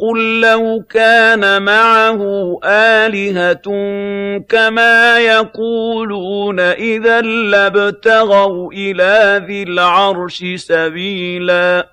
قُل لَّوْ كَانَ مَعَهُ آلِهَةٌ كَمَا يَقُولُونَ إِذًا لَّابْتَغَوْا إِلَىٰ ذِي الْعَرْشِ سَبِيلًا